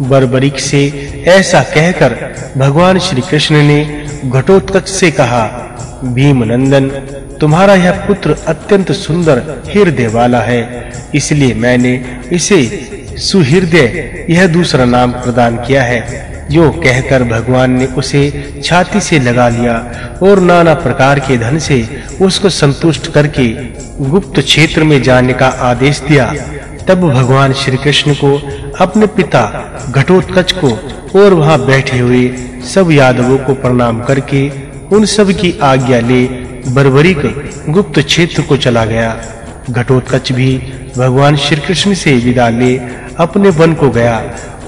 बरबरिक से ऐसा कहकर भगवान श्री कृष्ण ने घटोत्कच से कहा भीम नंदन तुम्हारा यह पुत्र अत्यंत सुंदर हृदय वाला है, इसलिए मैंने इसे सुहृदय यह दूसरा नाम प्रदान किया है। जो कहकर भगवान ने उसे छाती से लगा लिया और नाना प्रकार के धन से उसको संतुष्ट करके गुप्त क्षेत्र में जाने का आदेश दिया। तब भगवान श्री कृष्ण को, अपने पिता घटोत्कच को और वहाँ बैठे हुए सब यादवों को प्रणाम करके उन सब की आज्ञा ले बर्बरिक गुप्त क्षेत्र को चला गया। घटोत्कच भी भगवान श्री कृष्ण से विदा ले अपने वन को गया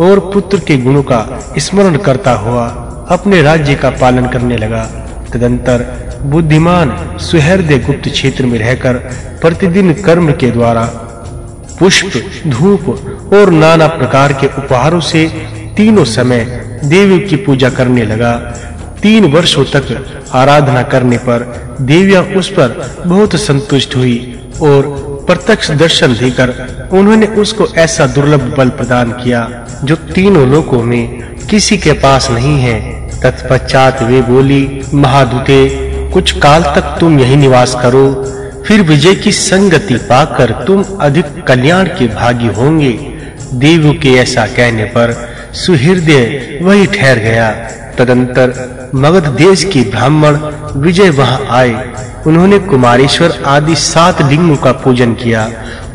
और पुत्र के गुणों का स्मरण करता हुआ अपने राज्य का पालन करने लगा। तदंतर बुद्धिमान सुहृदय गुप्त क्षेत्र में रहकर प्रतिदिन कर्म के द्वारा पुष्प, धूप और नाना प्रकार के उपहारों से तीनों समय देवी की पूजा करने लगा। तीन वर्षों तक आराधना करने पर देवियाँ उस पर बहुत संतुष्ट हुई और प्रत्यक्ष दर्शन देकर उन्होंने उसको ऐसा दुर्लभ बल प्रदान किया जो तीनों लोकों में किसी के पास नहीं है। तत्पश्चात वे बोली, महादूते, कुछ काल तक तुम यही निवास करो। फिर विजय की संगति पाकर तुम अधिक कल्याण के भागी होंगे। देवों के ऐसा कहने पर सुहृदय वही ठहर गया। तदंतर मगध देश के ब्राह्मण विजय वहाँ आए। उन्होंने कुमारेश्वर आदि सात लिंगों का पूजन किया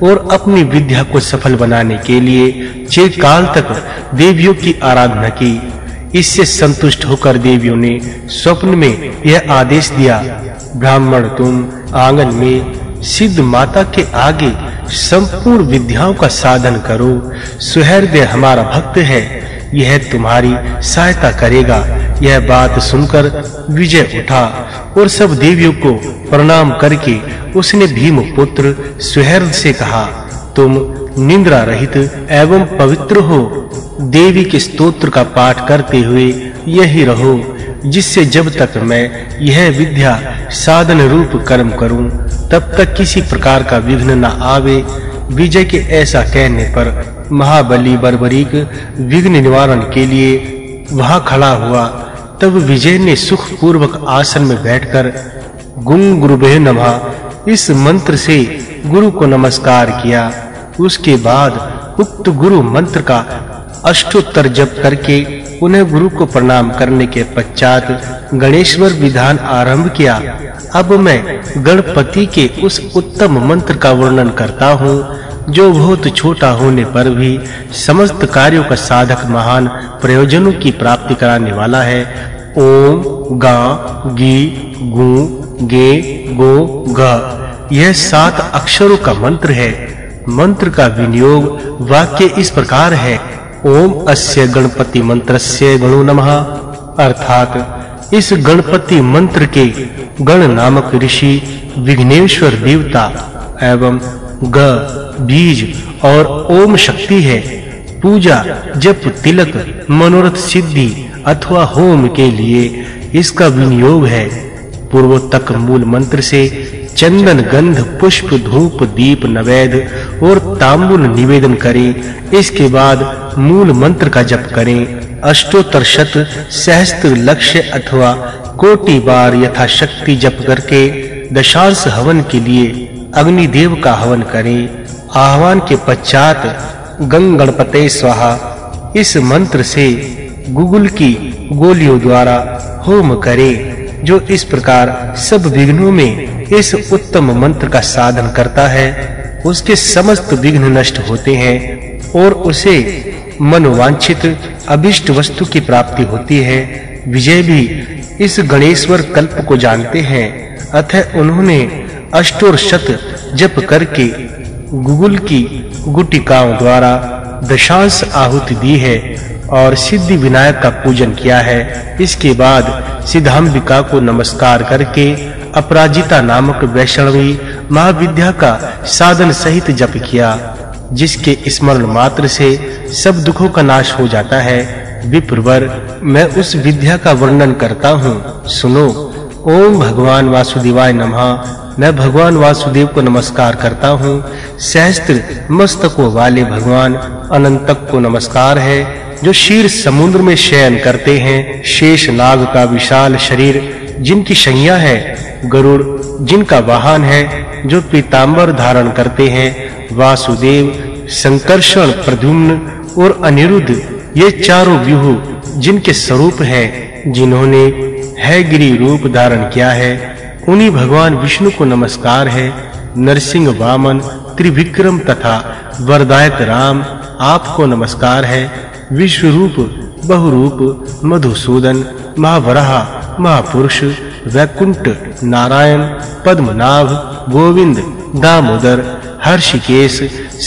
और अपनी विद्या को सफल बनाने के लिए चिर काल तक देवियों की आराधना की। इससे संतुष्ट होकर देवियों ने स्वप्न में यह आदेश दिया ब्राह्मण तुम आँगन में सिद्ध माता के आगे संपूर्ण विद्याओं का साधन करो। सुहृदय हमारा भक्त है, यह तुम्हारी सहायता करेगा। यह बात सुनकर विजय उठा और सब देवियों को प्रणाम करके उसने भीम पुत्र सुहृद से कहा, तुम निंद्रा रहित एवं पवित्र हो। देवी के स्तोत्र का पाठ करते हुए यही रहो। जिससे जब तक मैं यह विद्या साधन रूप कर्म करूँ, तब तक किसी प्रकार का विघ्न न आवे। विजय के ऐसा कहने पर महाबली बर्बरीक विघ्न निवारण के लिए वहाँ खड़ा हुआ। तब विजय ने सुख पूर्वक आसन में बैठकर गुं गुरुभे नमः। इस मंत्र से गुरु को नमस्कार किया। उसके बाद उक्त गुरु मंत्र का अष्टोत्तर जप करके उन्हें गुरु को प्रणाम करने के पश्चात गणेश्वर विधान आरंभ किया। अब मैं गणपति के उस उत्तम मंत्र का वर्णन करता हूँ, जो बहुत छोटा होने पर भी समस्त कार्यों का साधक महान प्रयोजनों की प्राप्ति कराने वाला है। ओम, गा, गी, गु, गे, गो, ग। यह सात अक्षरों का मंत्र है। मंत्र का विनियोग वाक्य इस प्रकार है। ओम अस्य गणपति मंत्रस्य गणो नमः। अर्थात इस गणपति मंत्र के गण नामक ऋषि विघ्नेश्वर देवता एवं ग, बीज और ओम शक्ति है। पूजा जप, तिलक, मनोरथ सिद्धि अथवा होम के लिए इसका विनियोग है। पूर्वोत्तक मूल मंत्र से चंदन गंध, पुष्प, धूप, दीप, नवेद और तांबूल निवेदन करें। इसके बाद मूल मंत्र का जप करें। अष्टोत्तर शत सहस्त्र लक्ष्य अथवा कोटि बार यथाशक्ति जप करके दशांश हवन के लिए अग्नि देव का हवन करें। आह्वान के पश्चात गंग गणपते स्वाहा, इस मंत्र से गुगुल की गोलियों द्वारा होम करें, जो इस प्रकार सब विघ्नों में इस उत्तम मंत्र का साधन करता है। उसके समस्त विघ्न नष्ट होते हैं और उसे मनोवांछित अभिष्ट वस्तु की प्राप्ति होती है। विजय भी इस गणेश्वर कल्प को जानते हैं। अतः उन्होंने अष्टोर शत जप करके गुगुल की गुटिकाओं द्वारा दशांश आहुति दी है और सिद्धि विनायक का पूजन किया है। इसके बाद सिद्धांबिका को नमस्कार करके अपराजिता नामक वैष्णवी महाविद्या का साधन सहित जप किया। जिसके स्मरण मात्र से सब दुखों का नाश हो जाता है, विप्रवर, मैं उस विद्या का वर्णन करता हूँ। सुनो, ओम भगवान वासुदेवाय नमः। मैं भगवान वासुदेव को नमस्कार करता हूँ। सहस्त्र मस्तकों वाले भगवान अनंतक को नमस्कार है, जो शीर समुद्र में शयन करते हैं। शेष नाग का विशाल शरीर, जिनकी शैया है, गरुड़ जिनका वाहन है, जो पीतांबर धारण करते हैं, वासुदेव, संकर्षण प्रद्युम्न और अनिरुद्ध, ये चारों व्यूह जिनके स्वरूप हैं, जिन्होंने है गिरी रूप धारण किया है, उन्हीं भगवान विष्णु को नमस्कार है, नरसिंह वामन, त्रिविक्रम तथा वरदायत राम आपको नमस्कार है विश्व रूप बहुरूप, मधुसूदन, महावराह, महापुरुष वैकुंठ, नारायण, पद्मनाभ, गोविंद, दामोदर, हर्षिकेश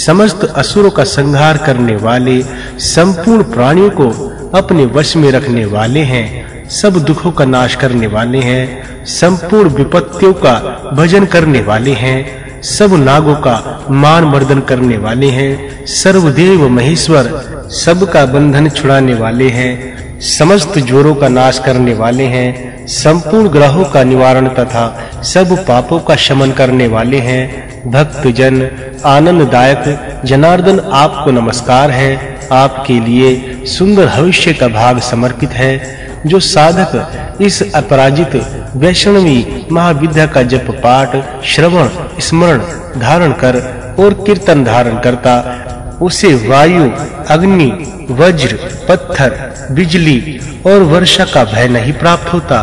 समस्त असुरों का संहार करने वाले, संपूर्ण प्राणियों को अपने वश में रखने वाले हैं, सब दुखों का नाश करने वाले हैं, संपूर्ण विपत्तियों का भजन करने वाले हैं, सब नागों का मान मर्दन करने वाले हैं, सर्वदेव महेश्वर सबका बंधन छुड़ाने वाले हैं समस्त जोरों का नाश करने वाले हैं, संपूर्ण ग्रहों का निवारण तथा सब पापों का शमन करने वाले हैं। भक्त जन आनंददायक, जनार्दन आपको नमस्कार है। आपके लिए सुंदर भविष्य का भाग समर्पित है, जो साधक इस अपराजित वैष्णवी महाविद्या का जप पाठ, श्रवण, स्मरण धारण कर और कीर्तन धारण करता, उसे वायु, अग्नि, वज्र पत्थर, बिजली और वर्षा का भय नहीं प्राप्त होता।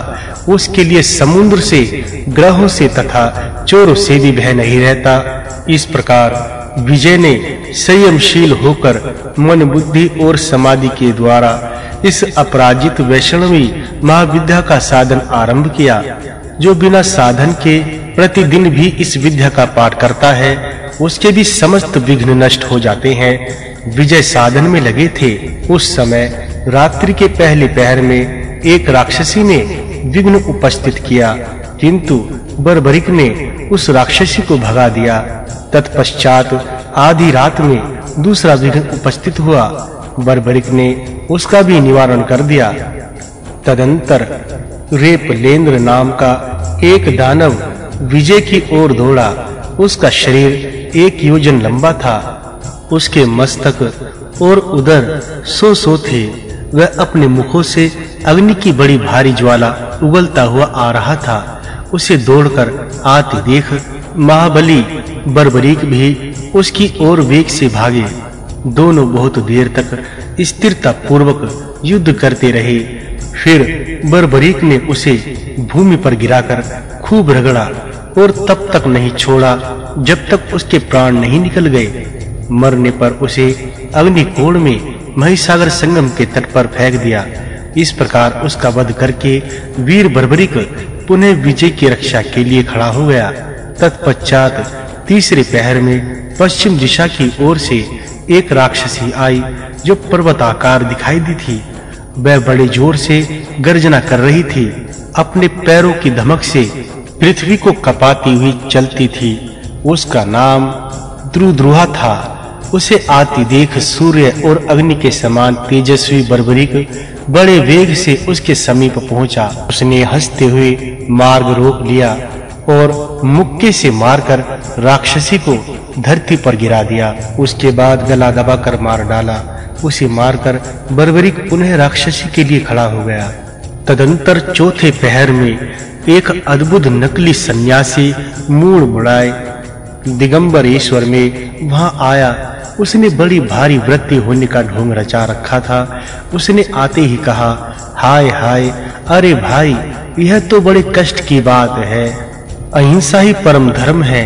उसके लिए समुद्र से, ग्रहों से तथा चोरों से भी भय नहीं रहता। इस प्रकार विजय ने संयमशील होकर मन बुद्धि और समाधि के द्वारा इस अपराजित वैष्णवी महाविद्या का साधन आरंभ किया, जो बिना साधन के प्रतिदिन भी इस विद्या का पाठ करता है, उसके भी समस्त विघ्न नष्ट हो जाते हैं। विजय साधन में लगे थे। उस समय रात्रि के पहले पहर में एक राक्षसी ने विघ्न उपस्थित किया, किंतु बर्बरिक ने उस राक्षसी को भगा दिया। तत्पश्चात आधी रात में दूसरा विघ्न उपस्थित हुआ। बर्बरिक ने उसका भी निवारण कर दिया। तदंतर रेपलेंद्र नाम का एक दानव विजय की ओर दौड़ा। उसका शरीर एक योजन लंबा था। उसके मस्तक और उदर सो सो थे। वह अपने मुखों से अग्नि की बड़ी भारी ज्वाला उगलता हुआ आ रहा था। उसे दौड़कर आते देख महाबली बर्बरीक भी उसकी ओर वेग से भागे। दोनों बहुत देर तक स्थिरता पूर्वक युद्ध करते रहे। फिर बर्बरीक ने उसे भूमि पर गिराकर खूब रगड़ा और तब तक नहीं छोड़ा जब तक उसके प्राण नहीं निकल गए। मरने पर उसे अग्निकोण में महिसागर संगम के तट पर फेंक दिया। इस प्रकार उसका वध करके वीर बर्बरिक पुनः विजय की रक्षा के लिए खड़ा हो गया। तत्पश्चात तीसरे पहर में पश्चिम दिशा की ओर से एक राक्षसी आई जो पर्वताकार दिखाई दी थी। वह बड़े ज़ोर से गर्जना कर रही थी। अपने पैरों की धमक से पृथ्वी को कपाती हुई चलती थी। उसका नाम द्रुद्रुहा था। उसे आती देख सूर्य और अग्नि के समान तेजस्वी बर्बरिक बड़े वेग से उसके समीप पहुँचा। उसने हँसते हुए मार्ग रोक लिया और मुक्के से मारकर राक्षसी को धरती पर गिरा दिया। उसके बाद गला दबाकर मार डाला। उसे मारकर बर्बरिक पुनः राक्षसी के लिए खड़ा हो गया। तदंतर चौथे पहर में एक अद्भुत नकली सन्यासी मूड मुड़ाए। दिगंबरेश्वर में वहाँ आया। उसने बड़ी भारी वृत्ति होने का ढोंग रचा रखा था। उसने आते ही कहा, हाय हाय, अरे भाई, यह तो बड़े कष्ट की बात है। अहिंसा ही परम धर्म है।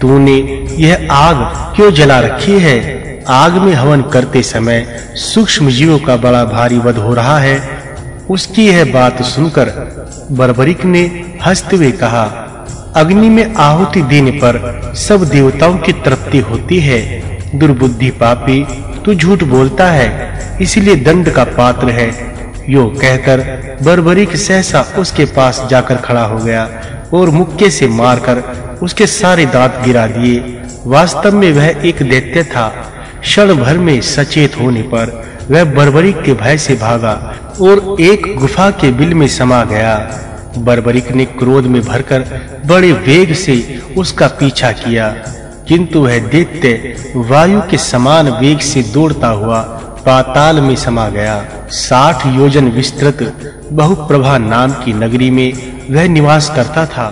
तूने यह आग क्यों जला रखी है? आग में हवन करते समय सूक्ष्म जीवों का बड़ा भारी वध हो रहा है। उसकी यह बात सुनकर बर्बरिक ने हँसते हुए कहा, अग्नि में आहुति देने पर सब देवताओं की तृप्ति होती है। दुर्बुद्धि पापी, तू झूठ बोलता है, इसलिए दंड का पात्र है। यो कहकर बर्बरीक सहसा उसके पास जाकर खड़ा हो गया और मुक्के से मारकर उसके सारे दांत गिरा दिए। वास्तव में वह एक दैत्य था। क्षण भर में सचेत होने पर वह बर्बरिक के भय से भागा और एक गुफा के बिल में समा गया। बर्बरिक ने क्रोध में भरकर बड़े वेग से उसका पीछा किया, किंतु वह दैत्य वायु के समान वेग से दौड़ता हुआ पाताल में समा गया। 60 योजन विस्तृत बहुप्रभा नाम की नगरी में वह निवास करता था।